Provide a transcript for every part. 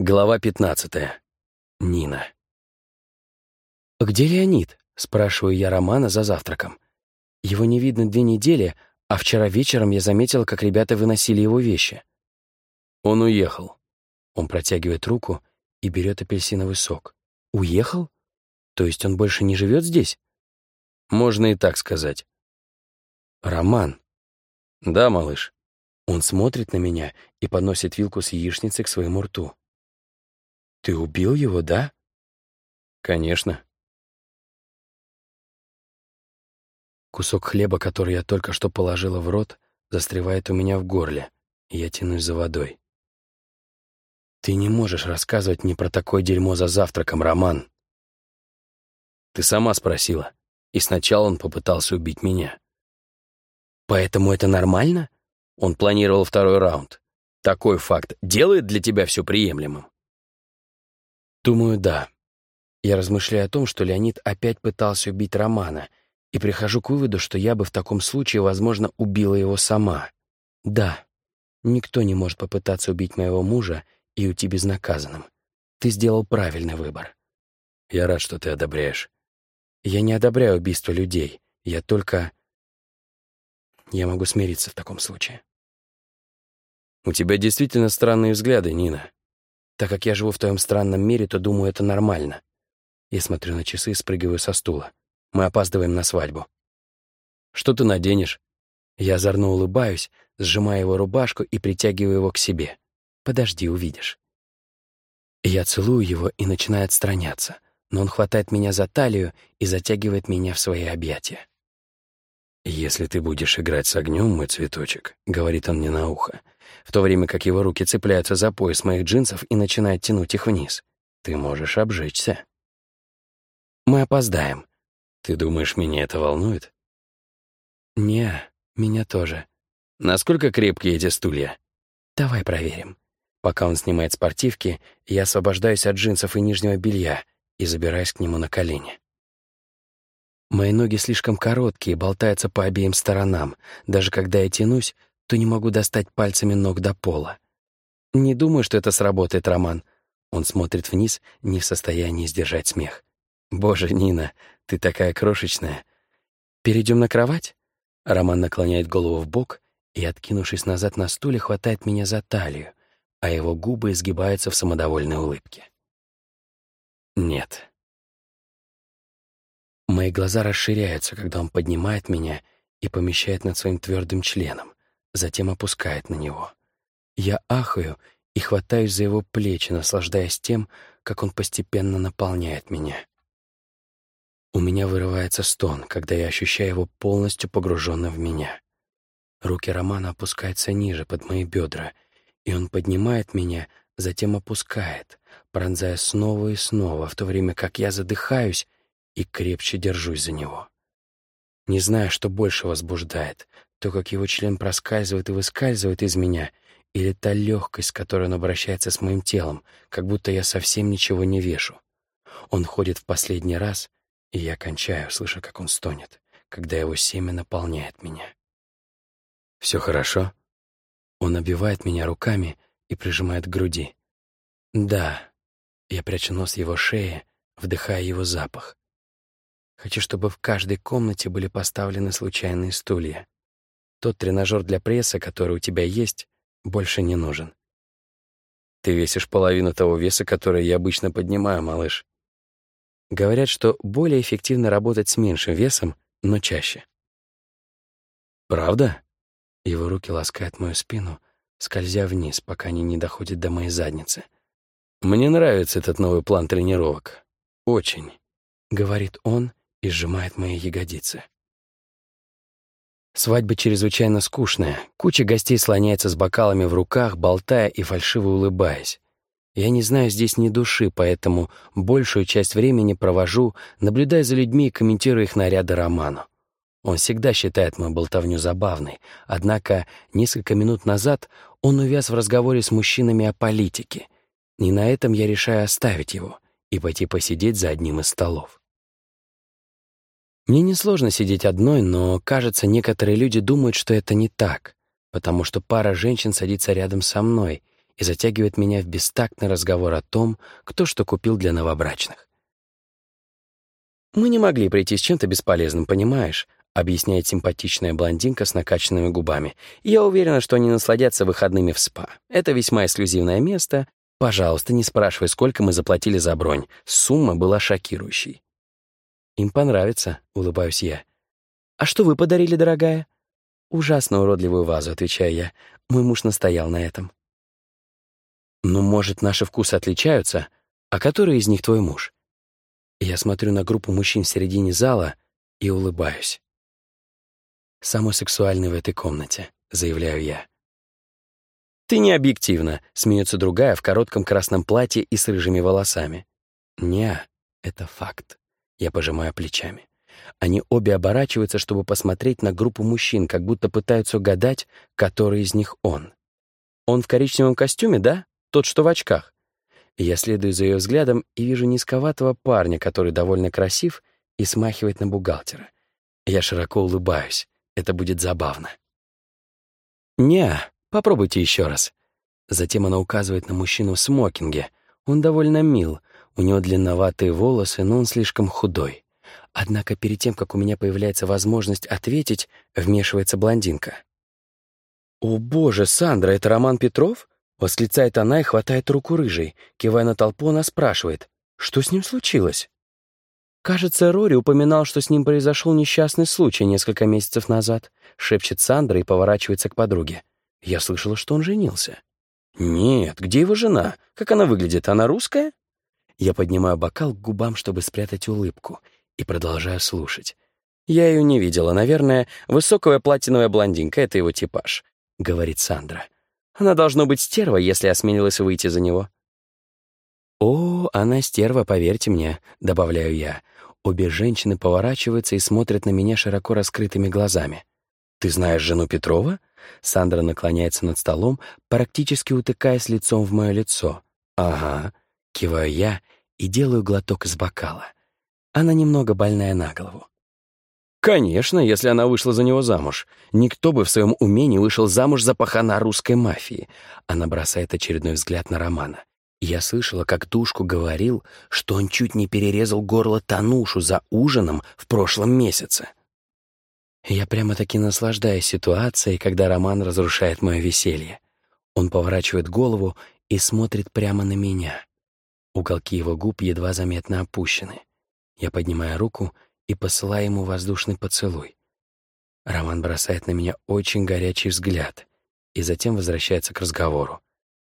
Глава 15. Нина. «Где Леонид?» — спрашиваю я Романа за завтраком. Его не видно две недели, а вчера вечером я заметил, как ребята выносили его вещи. Он уехал. Он протягивает руку и берет апельсиновый сок. «Уехал? То есть он больше не живет здесь?» Можно и так сказать. «Роман». «Да, малыш». Он смотрит на меня и подносит вилку с яичницей к своему рту. Ты убил его, да? Конечно. Кусок хлеба, который я только что положила в рот, застревает у меня в горле, и я тянусь за водой. Ты не можешь рассказывать мне про такое дерьмо за завтраком, Роман. Ты сама спросила, и сначала он попытался убить меня. Поэтому это нормально? Он планировал второй раунд. Такой факт делает для тебя все приемлемым. Думаю, да. Я размышляю о том, что Леонид опять пытался убить Романа, и прихожу к выводу, что я бы в таком случае, возможно, убила его сама. Да, никто не может попытаться убить моего мужа и уйти безнаказанным. Ты сделал правильный выбор. Я рад, что ты одобряешь. Я не одобряю убийство людей. Я только... Я могу смириться в таком случае. У тебя действительно странные взгляды, Нина. Так как я живу в твоем странном мире, то думаю, это нормально. Я смотрю на часы и спрыгиваю со стула. Мы опаздываем на свадьбу. Что ты наденешь? Я озорно улыбаюсь, сжимая его рубашку и притягиваю его к себе. Подожди, увидишь. Я целую его и начинаю отстраняться, но он хватает меня за талию и затягивает меня в свои объятия. «Если ты будешь играть с огнем, мой цветочек», — говорит он мне на ухо, в то время как его руки цепляются за пояс моих джинсов и начинают тянуть их вниз, ты можешь обжечься. Мы опоздаем. Ты думаешь, меня это волнует? Не, меня тоже. Насколько крепкие эти стулья? Давай проверим. Пока он снимает спортивки, я освобождаюсь от джинсов и нижнего белья и забираюсь к нему на колени. Мои ноги слишком короткие, болтаются по обеим сторонам. Даже когда я тянусь, то не могу достать пальцами ног до пола. Не думаю, что это сработает, Роман. Он смотрит вниз, не в состоянии сдержать смех. Боже, Нина, ты такая крошечная. Перейдем на кровать? Роман наклоняет голову в бок и, откинувшись назад на стуле, хватает меня за талию, а его губы изгибаются в самодовольной улыбке. Нет. Мои глаза расширяются, когда он поднимает меня и помещает над своим твердым членом, затем опускает на него. Я ахаю и хватаюсь за его плечи, наслаждаясь тем, как он постепенно наполняет меня. У меня вырывается стон, когда я ощущаю его полностью погруженным в меня. Руки Романа опускаются ниже, под мои бедра, и он поднимает меня, затем опускает, пронзая снова и снова, в то время как я задыхаюсь и крепче держусь за него. Не знаю, что больше возбуждает, то, как его член проскальзывает и выскальзывает из меня, или та легкость, с которой он обращается с моим телом, как будто я совсем ничего не вешу. Он ходит в последний раз, и я кончаю, слыша, как он стонет, когда его семя наполняет меня. «Все хорошо?» Он обивает меня руками и прижимает к груди. «Да». Я прячу нос его шеи, вдыхая его запах. Хочу, чтобы в каждой комнате были поставлены случайные стулья. Тот тренажер для пресса, который у тебя есть, больше не нужен. Ты весишь половину того веса, который я обычно поднимаю, малыш. Говорят, что более эффективно работать с меньшим весом, но чаще. Правда? Его руки ласкают мою спину, скользя вниз, пока они не доходят до моей задницы. Мне нравится этот новый план тренировок. Очень. Говорит он, и сжимает мои ягодицы. Свадьба чрезвычайно скучная. Куча гостей слоняется с бокалами в руках, болтая и фальшиво улыбаясь. Я не знаю здесь ни души, поэтому большую часть времени провожу, наблюдая за людьми и комментируя их наряды Роману. Он всегда считает мою болтовню забавной, однако несколько минут назад он увяз в разговоре с мужчинами о политике. И на этом я решаю оставить его и пойти посидеть за одним из столов. Мне несложно сидеть одной, но, кажется, некоторые люди думают, что это не так, потому что пара женщин садится рядом со мной, и затягивает меня в бестактный разговор о том, кто что купил для новобрачных. «Мы не могли прийти с чем-то бесполезным, понимаешь?» объясняет симпатичная блондинка с накачанными губами. «Я уверена, что они насладятся выходными в спа. Это весьма эксклюзивное место. Пожалуйста, не спрашивай, сколько мы заплатили за бронь. Сумма была шокирующей». «Им понравится», — улыбаюсь я. «А что вы подарили, дорогая?» «Ужасно уродливую вазу», — отвечаю я. «Мой муж настоял на этом». «Ну, может, наши вкусы отличаются? А который из них твой муж?» Я смотрю на группу мужчин в середине зала и улыбаюсь. «Самый сексуальный в этой комнате», — заявляю я. «Ты не объективна», — смеется другая в коротком красном платье и с рыжими волосами. «Не, это факт». Я пожимаю плечами. Они обе оборачиваются, чтобы посмотреть на группу мужчин, как будто пытаются угадать, который из них он. Он в коричневом костюме, да? Тот, что в очках. Я следую за ее взглядом и вижу низковатого парня, который довольно красив и смахивает на бухгалтера. Я широко улыбаюсь. Это будет забавно. «Не, попробуйте еще раз». Затем она указывает на мужчину в смокинге. Он довольно мил, у него длинноватые волосы, но он слишком худой. Однако перед тем, как у меня появляется возможность ответить, вмешивается блондинка. «О боже, Сандра, это Роман Петров?» — восклицает она и хватает руку рыжей. Кивая на толпу, она спрашивает, что с ним случилось? «Кажется, Рори упоминал, что с ним произошел несчастный случай несколько месяцев назад», — шепчет Сандра и поворачивается к подруге. «Я слышала, что он женился». «Нет, где его жена? Как она выглядит? Она русская?» Я поднимаю бокал к губам, чтобы спрятать улыбку, и продолжаю слушать. «Я ее не видела. Наверное, высокая платиновая блондинка — это его типаж», — говорит Сандра. «Она должно быть стерва, если осмелилась выйти за него». «О, она стерва, поверьте мне», — добавляю я. Обе женщины поворачиваются и смотрят на меня широко раскрытыми глазами. «Ты знаешь жену Петрова?» Сандра наклоняется над столом, практически утыкаясь лицом в мое лицо. «Ага», — киваю я и делаю глоток из бокала. Она немного больная на голову. Конечно, если она вышла за него замуж. Никто бы в своем уме не вышел замуж за пахана русской мафии. Она бросает очередной взгляд на Романа. Я слышала, как Тушку говорил, что он чуть не перерезал горло Танушу за ужином в прошлом месяце. Я прямо-таки наслаждаюсь ситуацией, когда Роман разрушает мое веселье. Он поворачивает голову и смотрит прямо на меня. Уголки его губ едва заметно опущены. Я поднимаю руку и посылаю ему воздушный поцелуй. Роман бросает на меня очень горячий взгляд и затем возвращается к разговору.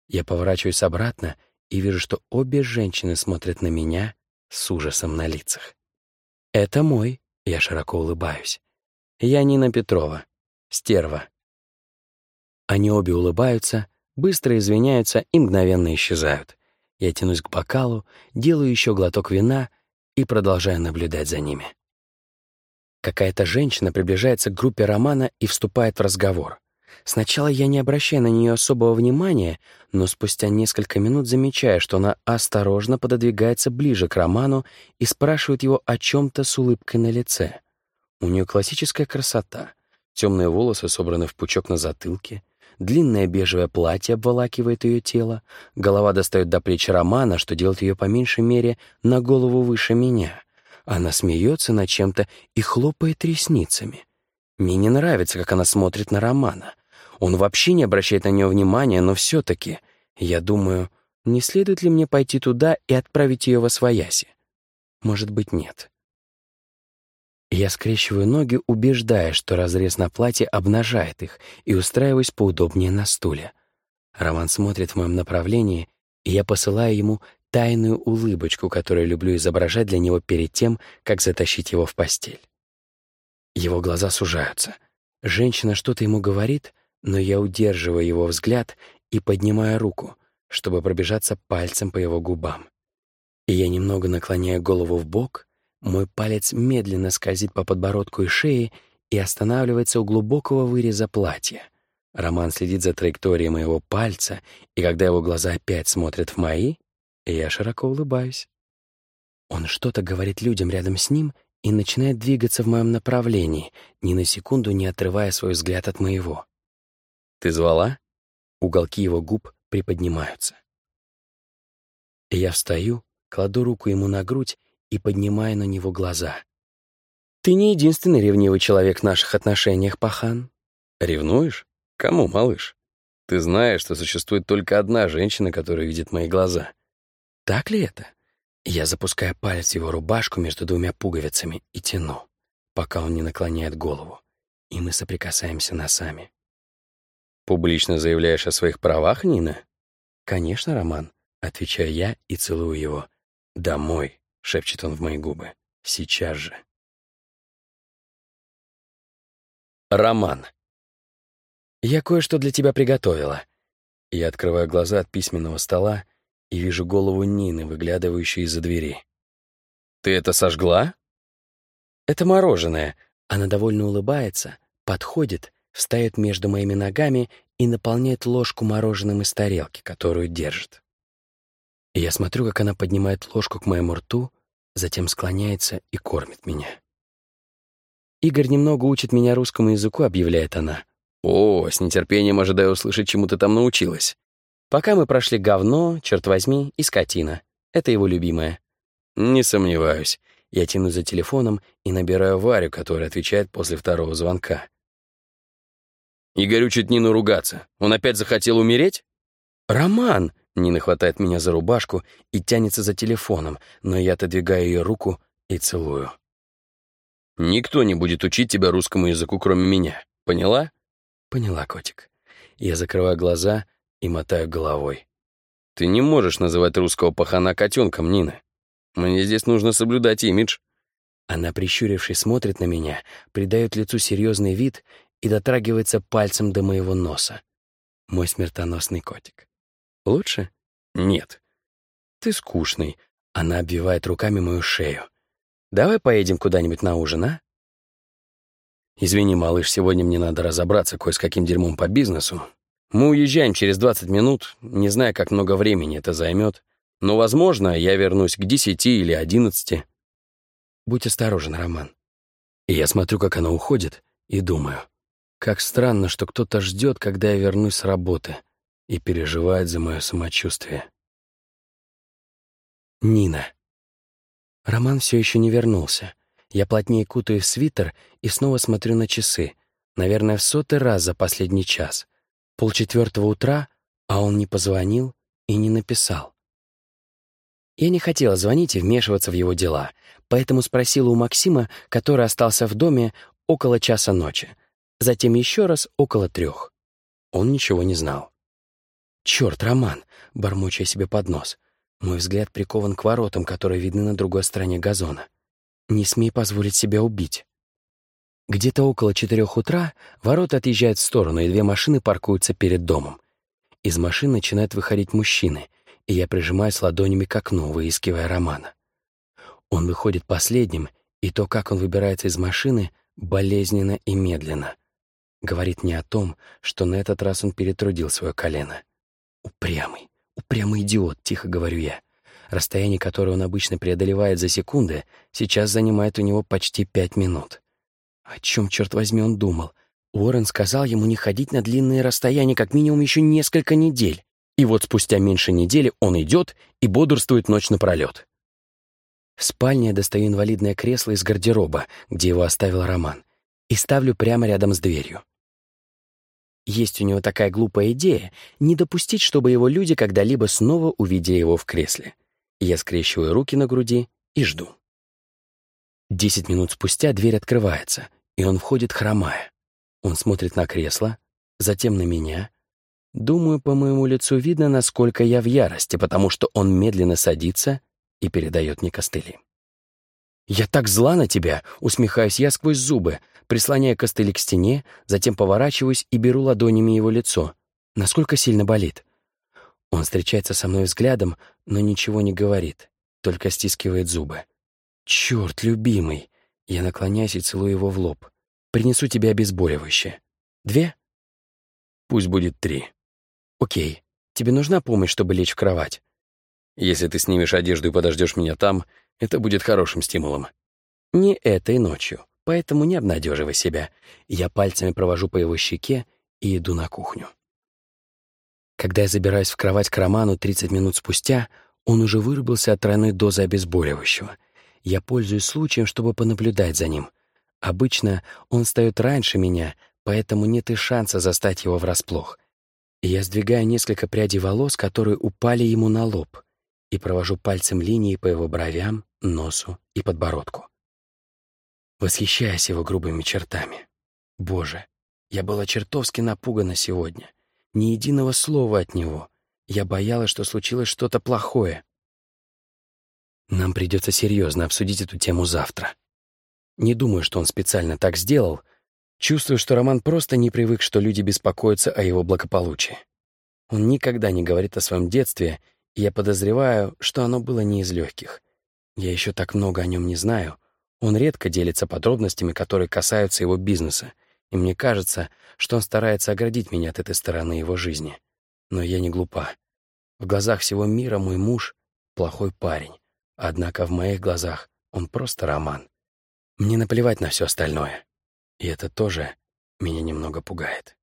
Я поворачиваюсь обратно и вижу, что обе женщины смотрят на меня с ужасом на лицах. «Это мой», — я широко улыбаюсь. «Я Нина Петрова, стерва». Они обе улыбаются, быстро извиняются и мгновенно исчезают. Я тянусь к бокалу, делаю еще глоток вина и продолжаю наблюдать за ними. Какая-то женщина приближается к группе Романа и вступает в разговор. Сначала я не обращаю на нее особого внимания, но спустя несколько минут замечаю, что она осторожно пододвигается ближе к Роману и спрашивает его о чем-то с улыбкой на лице. У нее классическая красота. Темные волосы собраны в пучок на затылке, Длинное бежевое платье обволакивает ее тело, голова достает до плеч Романа, что делает ее по меньшей мере на голову выше меня. Она смеется над чем-то и хлопает ресницами. Мне не нравится, как она смотрит на Романа. Он вообще не обращает на нее внимания, но все-таки, я думаю, не следует ли мне пойти туда и отправить ее во свояси? Может быть, нет. Я скрещиваю ноги, убеждая, что разрез на платье обнажает их, и устраиваюсь поудобнее на стуле. Роман смотрит в моем направлении, и я посылаю ему тайную улыбочку, которую люблю изображать для него перед тем, как затащить его в постель. Его глаза сужаются. Женщина что-то ему говорит, но я удерживаю его взгляд и поднимаю руку, чтобы пробежаться пальцем по его губам. И я немного наклоняю голову в бок, мой палец медленно скользит по подбородку и шее и останавливается у глубокого выреза платья. Роман следит за траекторией моего пальца, и когда его глаза опять смотрят в мои, я широко улыбаюсь. Он что-то говорит людям рядом с ним и начинает двигаться в моем направлении, ни на секунду не отрывая свой взгляд от моего. «Ты звала?» Уголки его губ приподнимаются. Я встаю, кладу руку ему на грудь и поднимаю на него глаза. «Ты не единственный ревнивый человек в наших отношениях, Пахан». «Ревнуешь? Кому, малыш? Ты знаешь, что существует только одна женщина, которая видит мои глаза». «Так ли это?» Я запускаю палец в его рубашку между двумя пуговицами и тяну, пока он не наклоняет голову, и мы соприкасаемся носами. «Публично заявляешь о своих правах, Нина?» «Конечно, Роман», — отвечаю я и целую его. «Домой», — шепчет он в мои губы. «Сейчас же». Роман. «Я кое-что для тебя приготовила». Я открываю глаза от письменного стола и вижу голову Нины, выглядывающую из-за двери. «Ты это сожгла?» «Это мороженое». Она довольно улыбается, подходит, встает между моими ногами и наполняет ложку мороженым из тарелки, которую держит. Я смотрю, как она поднимает ложку к моему рту, затем склоняется и кормит меня. «Игорь немного учит меня русскому языку», — объявляет она. «О, с нетерпением ожидаю услышать, чему ты там научилась». Пока мы прошли говно, черт возьми, и скотина. Это его любимое. Не сомневаюсь. Я тяну за телефоном и набираю Варю, которая отвечает после второго звонка. Игорь учит Нину ругаться. Он опять захотел умереть? «Роман!» — Нина хватает меня за рубашку и тянется за телефоном, но я отодвигаю ее руку и целую. «Никто не будет учить тебя русскому языку, кроме меня. Поняла?» «Поняла, котик». Я закрываю глаза и мотаю головой. «Ты не можешь называть русского пахана котенком, Нина. Мне здесь нужно соблюдать имидж». Она, прищурившись, смотрит на меня, придает лицу серьезный вид и дотрагивается пальцем до моего носа. Мой смертоносный котик. Лучше? Нет. Ты скучный. Она обвивает руками мою шею. Давай поедем куда-нибудь на ужин, а? Извини, малыш, сегодня мне надо разобраться кое с каким дерьмом по бизнесу. Мы уезжаем через 20 минут, не знаю, как много времени это займет. Но, возможно, я вернусь к 10 или 11. Будь осторожен, Роман. И я смотрю, как она уходит, и думаю, как странно, что кто-то ждет, когда я вернусь с работы, и переживает за мое самочувствие. Нина. Роман все еще не вернулся. Я плотнее кутаю в свитер и снова смотрю на часы. Наверное, в сотый раз за последний час. Полчетвертого утра, а он не позвонил и не написал. Я не хотела звонить и вмешиваться в его дела, поэтому спросила у Максима, который остался в доме около часа ночи. Затем еще раз около трех. Он ничего не знал. «Черт, Роман!» — бормоча себе под нос. Мой взгляд прикован к воротам, которые видны на другой стороне газона. Не смей позволить себя убить. Где-то около четырех утра ворота отъезжают в сторону, и две машины паркуются перед домом. Из машин начинают выходить мужчины, и я прижимаюсь ладонями к окну, выискивая Романа. Он выходит последним, и то, как он выбирается из машины, болезненно и медленно. Говорит не о том, что на этот раз он перетрудил свое колено. Упрямый. «Упрямый идиот», — тихо говорю я. Расстояние, которое он обычно преодолевает за секунды, сейчас занимает у него почти пять минут. О чем, черт возьми, он думал? Уоррен сказал ему не ходить на длинные расстояния как минимум еще несколько недель. И вот спустя меньше недели он идет и бодрствует ночь напролет. В спальне я достаю инвалидное кресло из гардероба, где его оставил Роман, и ставлю прямо рядом с дверью. Есть у него такая глупая идея — не допустить, чтобы его люди когда-либо снова увидели его в кресле. Я скрещиваю руки на груди и жду. Десять минут спустя дверь открывается, и он входит, хромая. Он смотрит на кресло, затем на меня. Думаю, по моему лицу видно, насколько я в ярости, потому что он медленно садится и передает мне костыли. «Я так зла на тебя!» — усмехаюсь я сквозь зубы, прислоняя костыли к стене, затем поворачиваюсь и беру ладонями его лицо. Насколько сильно болит? Он встречается со мной взглядом, но ничего не говорит, только стискивает зубы. «Черт, любимый!» Я наклоняюсь и целую его в лоб. «Принесу тебе обезболивающее. Две?» «Пусть будет три». «Окей. Тебе нужна помощь, чтобы лечь в кровать?» «Если ты снимешь одежду и подождешь меня там, это будет хорошим стимулом». «Не этой ночью, поэтому не обнадеживай себя. Я пальцами провожу по его щеке и иду на кухню. Когда я забираюсь в кровать к Роману 30 минут спустя, он уже вырубился от тройной дозы обезболивающего. Я пользуюсь случаем, чтобы понаблюдать за ним. Обычно он встает раньше меня, поэтому нет и шанса застать его врасплох. Я сдвигаю несколько прядей волос, которые упали ему на лоб, и провожу пальцем линии по его бровям, носу и подбородку. Восхищаясь его грубыми чертами. Боже, я была чертовски напугана сегодня. Ни единого слова от него. Я боялась, что случилось что-то плохое. Нам придется серьезно обсудить эту тему завтра. Не думаю, что он специально так сделал. Чувствую, что Роман просто не привык, что люди беспокоятся о его благополучии. Он никогда не говорит о своем детстве, и я подозреваю, что оно было не из легких. Я еще так много о нем не знаю. Он редко делится подробностями, которые касаются его бизнеса, и мне кажется, что он старается оградить меня от этой стороны его жизни. Но я не глупа. В глазах всего мира мой муж — плохой парень. Однако в моих глазах он просто роман. Мне наплевать на все остальное. И это тоже меня немного пугает.